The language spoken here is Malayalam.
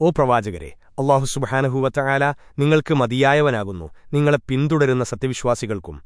ഓ പ്രവാചകരെ അള്ളാഹു സുബഹാനഹുവറ്റയാല നിങ്ങൾക്ക് മതിയായവനാകുന്നു. നിങ്ങളെ പിന്തുടരുന്ന സത്യവിശ്വാസികൾക്കും